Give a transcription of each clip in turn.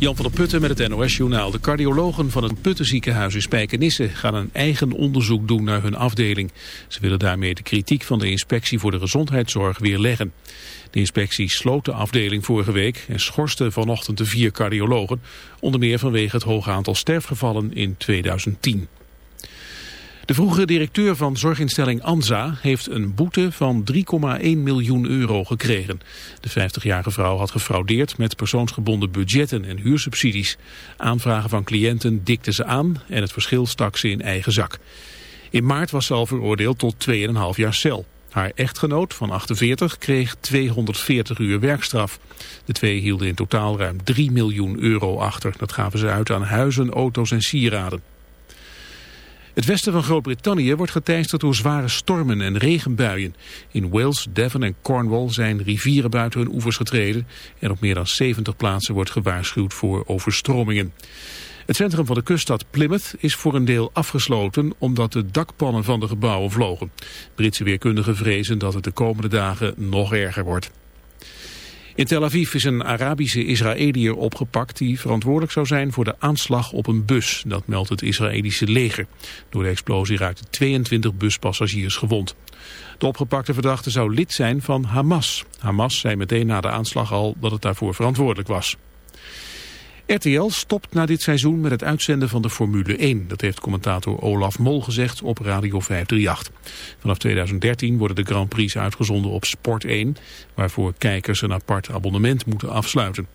Jan van der Putten met het NOS-journaal. De cardiologen van het Puttenziekenhuis in Spijkenisse gaan een eigen onderzoek doen naar hun afdeling. Ze willen daarmee de kritiek van de inspectie voor de gezondheidszorg weerleggen. De inspectie sloot de afdeling vorige week en schorste vanochtend de vier cardiologen. Onder meer vanwege het hoge aantal sterfgevallen in 2010. De vroegere directeur van zorginstelling ANSA heeft een boete van 3,1 miljoen euro gekregen. De 50-jarige vrouw had gefraudeerd met persoonsgebonden budgetten en huursubsidies. Aanvragen van cliënten dikte ze aan en het verschil stak ze in eigen zak. In maart was ze al veroordeeld tot 2,5 jaar cel. Haar echtgenoot van 48 kreeg 240 uur werkstraf. De twee hielden in totaal ruim 3 miljoen euro achter. Dat gaven ze uit aan huizen, auto's en sieraden. Het westen van Groot-Brittannië wordt geteisterd door zware stormen en regenbuien. In Wales, Devon en Cornwall zijn rivieren buiten hun oevers getreden... en op meer dan 70 plaatsen wordt gewaarschuwd voor overstromingen. Het centrum van de kuststad Plymouth is voor een deel afgesloten omdat de dakpannen van de gebouwen vlogen. Britse weerkundigen vrezen dat het de komende dagen nog erger wordt. In Tel Aviv is een Arabische Israëliër opgepakt die verantwoordelijk zou zijn voor de aanslag op een bus. Dat meldt het Israëlische leger. Door de explosie raakten 22 buspassagiers gewond. De opgepakte verdachte zou lid zijn van Hamas. Hamas zei meteen na de aanslag al dat het daarvoor verantwoordelijk was. RTL stopt na dit seizoen met het uitzenden van de Formule 1. Dat heeft commentator Olaf Mol gezegd op Radio 538. Vanaf 2013 worden de Grand Prix uitgezonden op Sport 1... waarvoor kijkers een apart abonnement moeten afsluiten.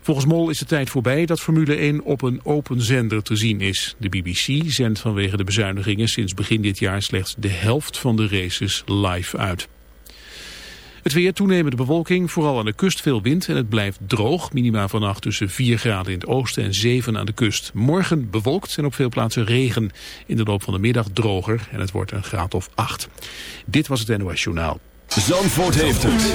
Volgens Mol is de tijd voorbij dat Formule 1 op een open zender te zien is. De BBC zendt vanwege de bezuinigingen sinds begin dit jaar slechts de helft van de races live uit. Het weer toenemende bewolking, vooral aan de kust veel wind en het blijft droog. Minima vannacht tussen 4 graden in het oosten en 7 aan de kust. Morgen bewolkt en op veel plaatsen regen. In de loop van de middag droger en het wordt een graad of 8. Dit was het NOS Journaal. Zandvoort heeft het.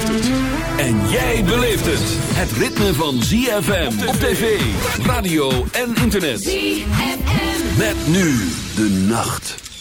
En jij beleeft het. Het ritme van ZFM op tv, radio en internet. ZFM. Met nu de nacht.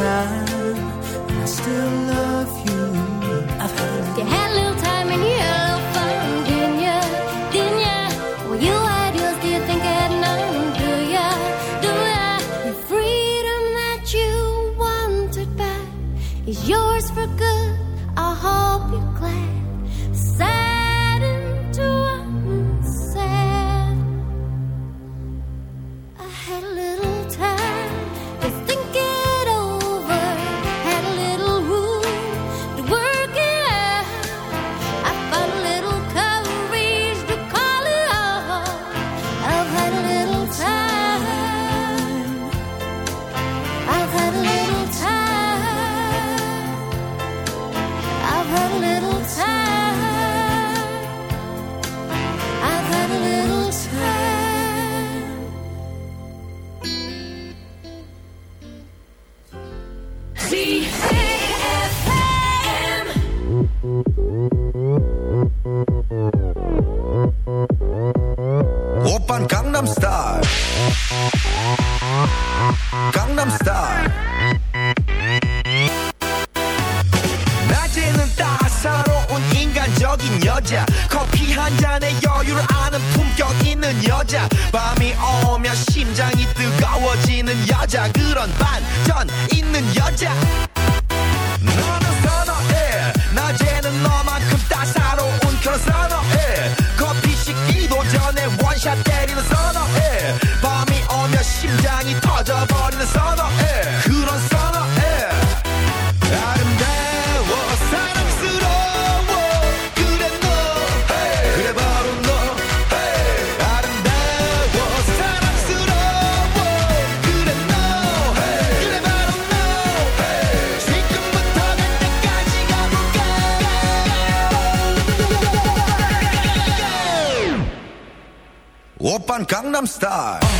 time, I still love. Gangnam Style.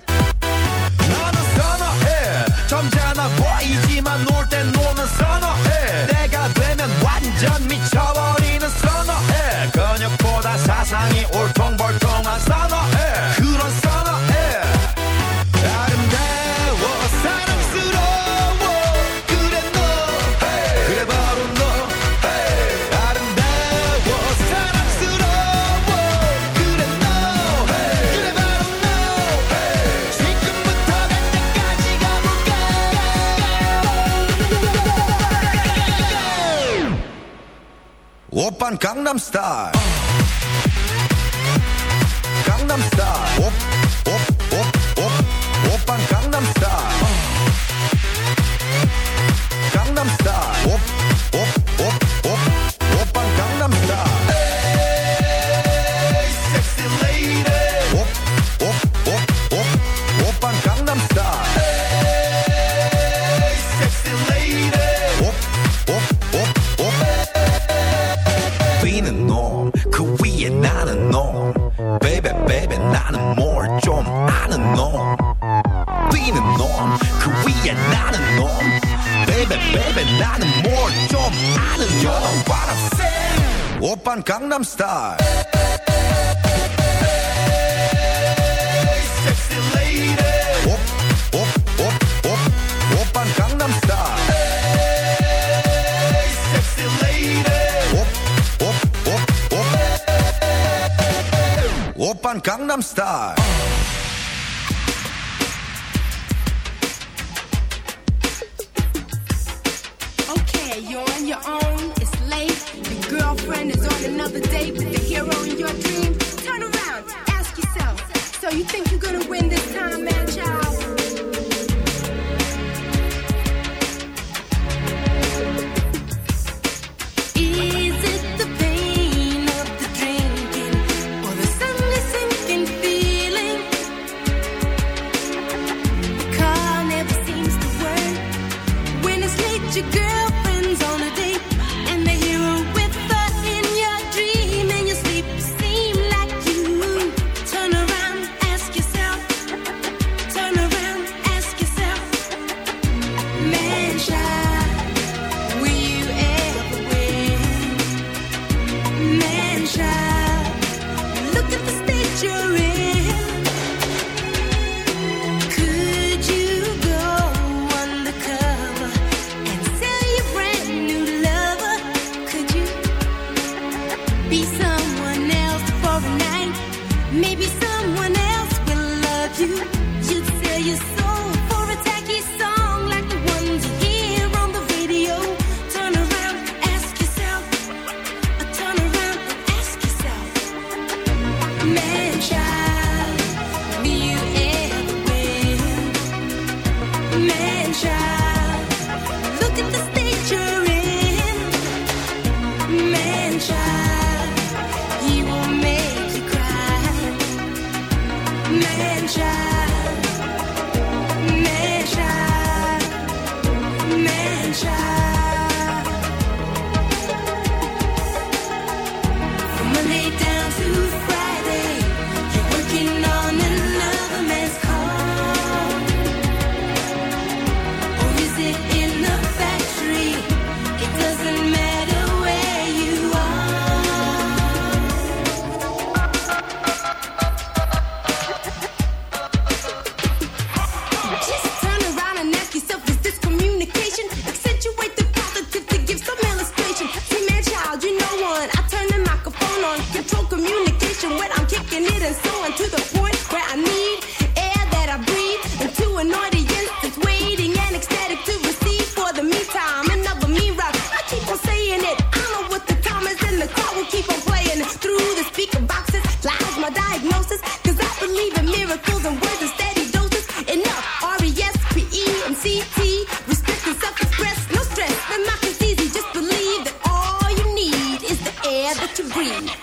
Gangnam style Op op op op Op Gangnam Style. Gangnam Style. to breathe.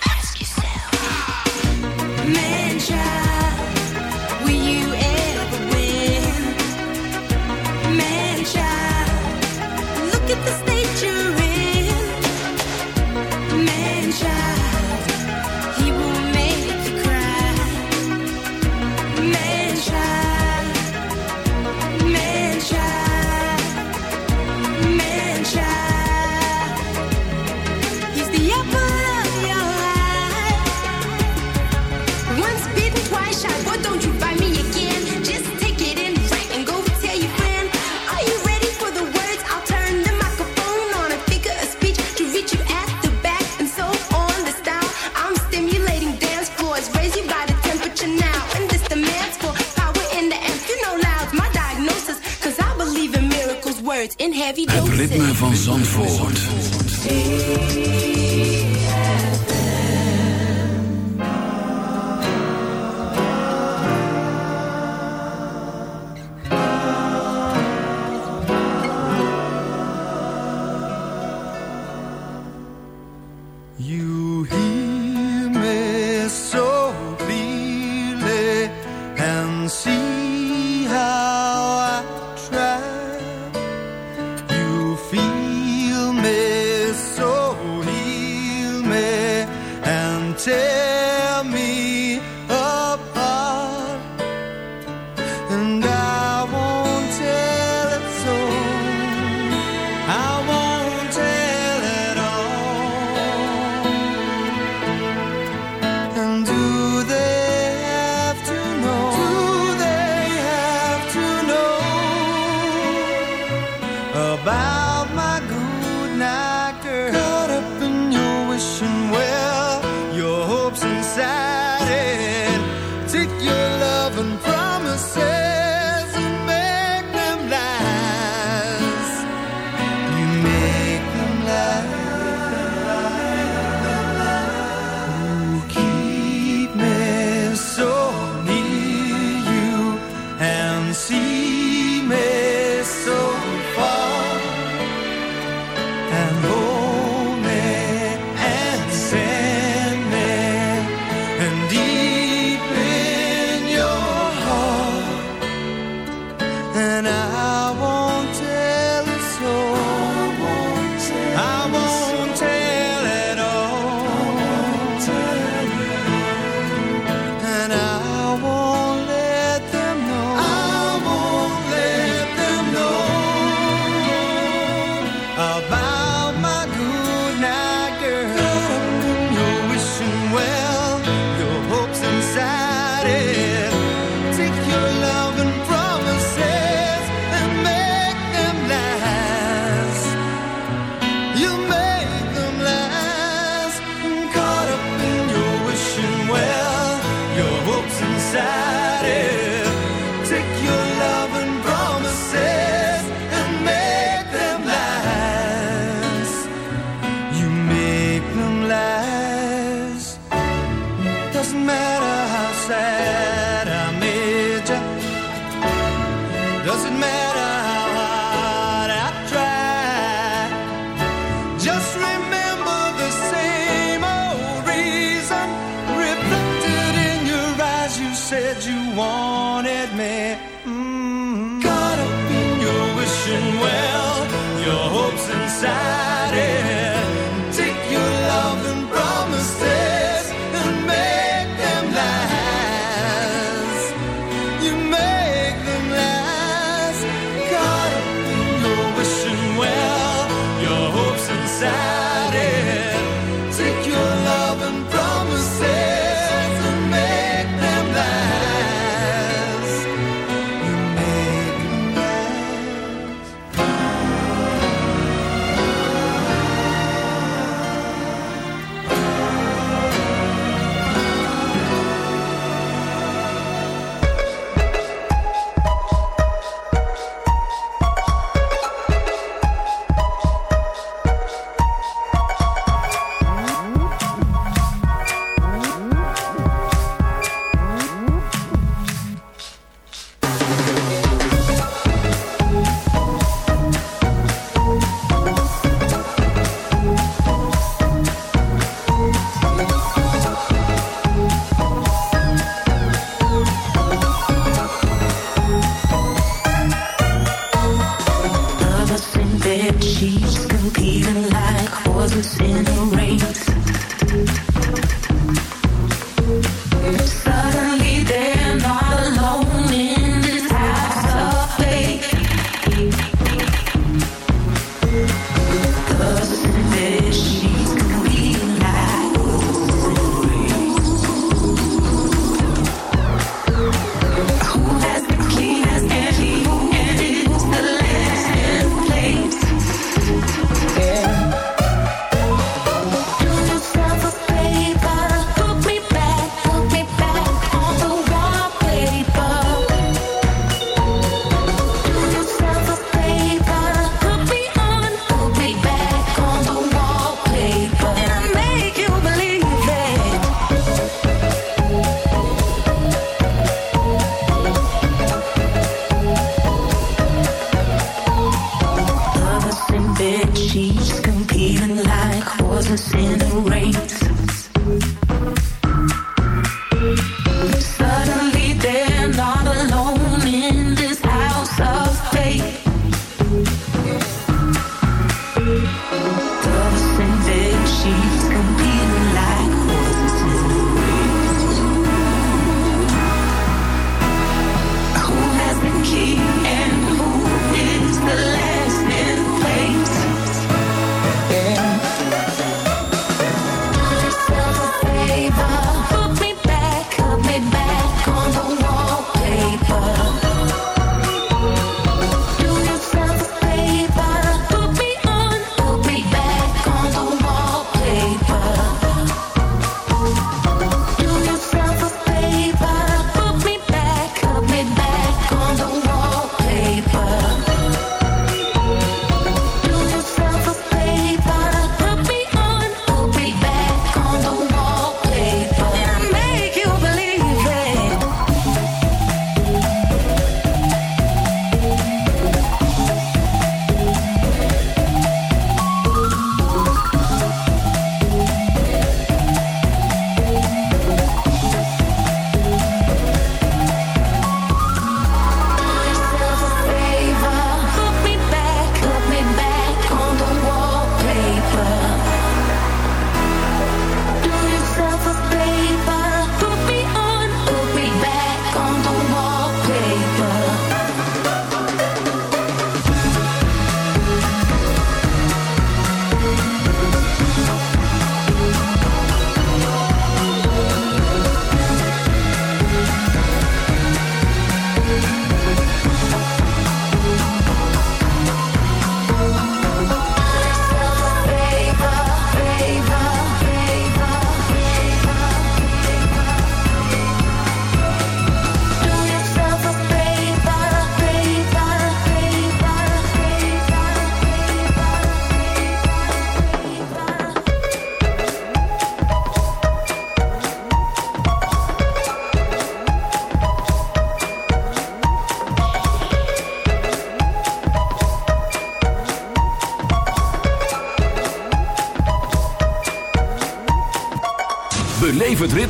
Said you wanted me.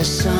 there's some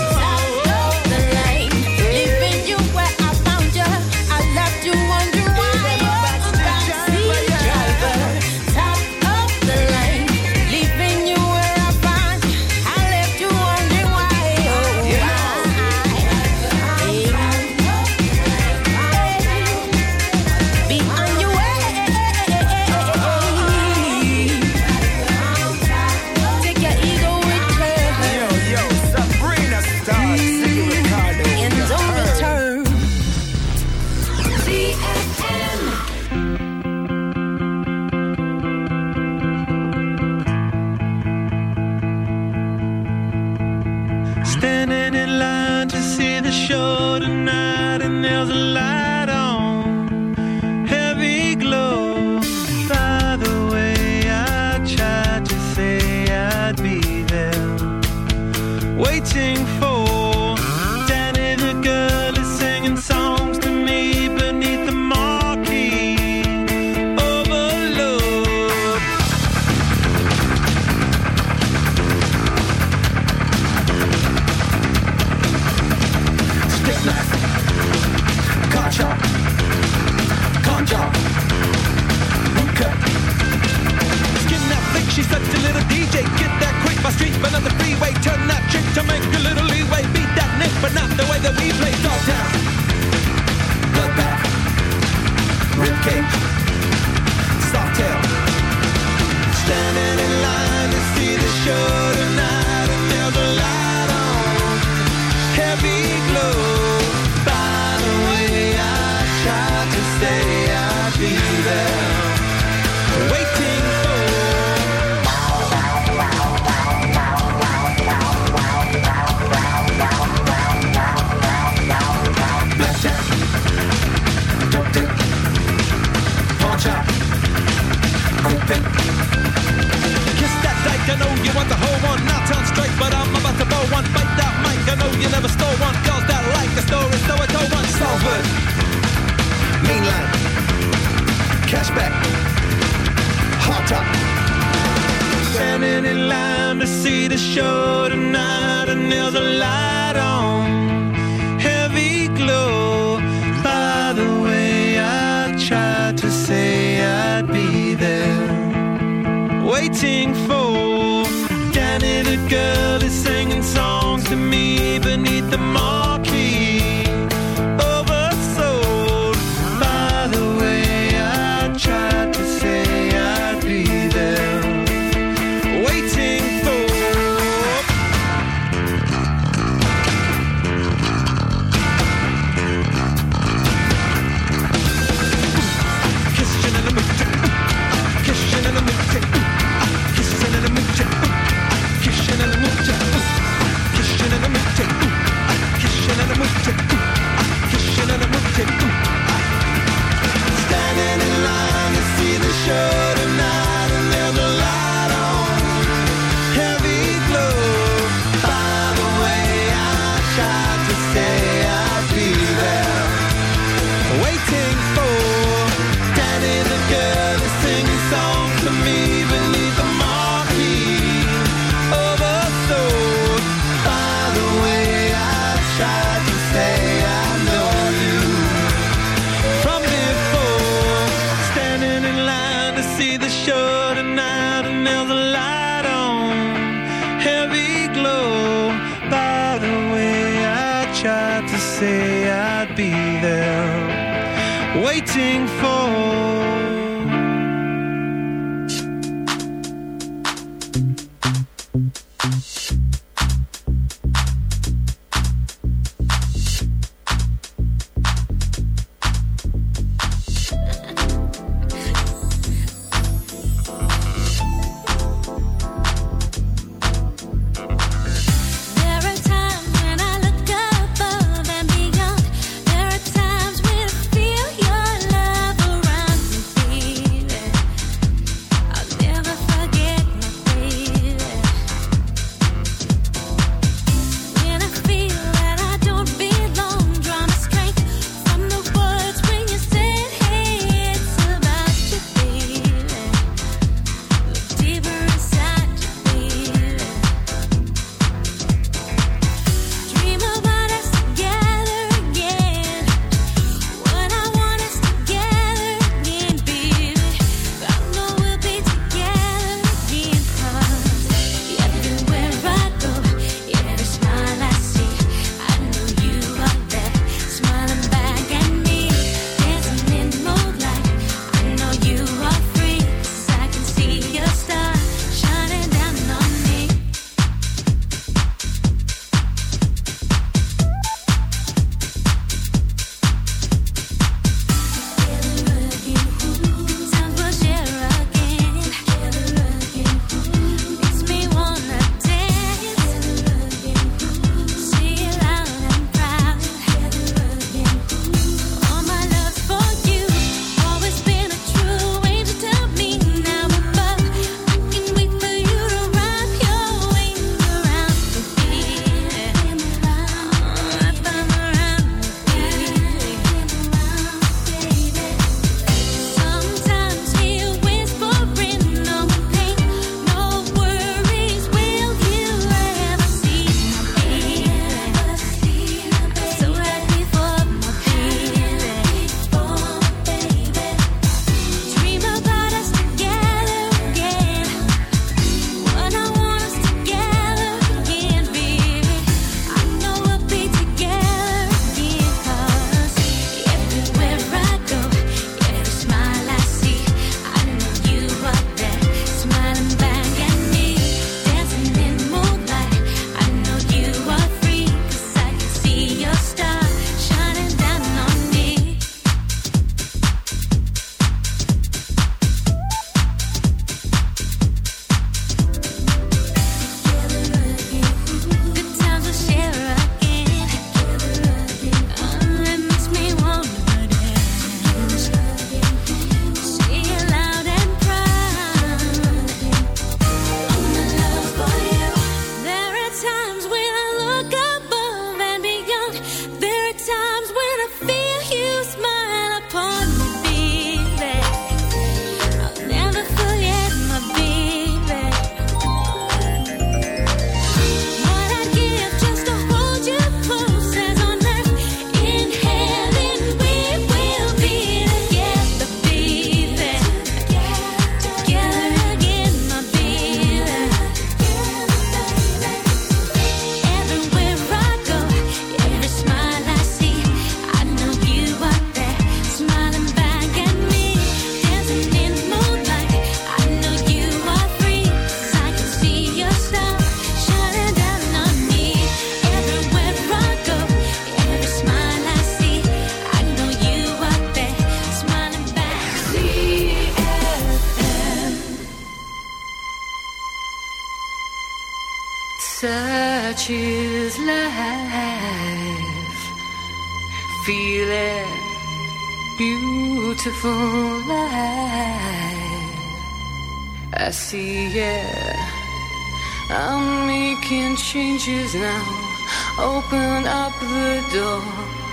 DJ, get that quick. My streets, but not the freeway, turn that chick to make a little leeway. Beat that nick, but not the way that we play. Dogtown, Bloodbath, Ribcage, Softail. Standing in line to see the show tonight, and there's a light on, heavy glow. I know you want the whole one. Not turn straight, but I'm about to blow one. Bite that mic, I know you never stole one. Girls that like the story, so I told one. Salford, mainline, cashback, hot top. Standing in line to see the show tonight, and there's a light on, heavy glow. By the way, I tried to say I'd be there waiting for Danny the girl is singing songs to me beneath the marquee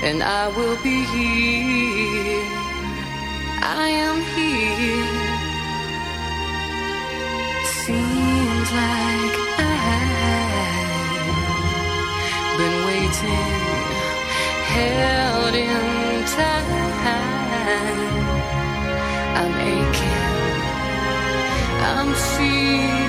and I will be here. I am here. Seems like I've been waiting, held in time. I'm aching. I'm feeling.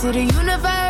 To the universe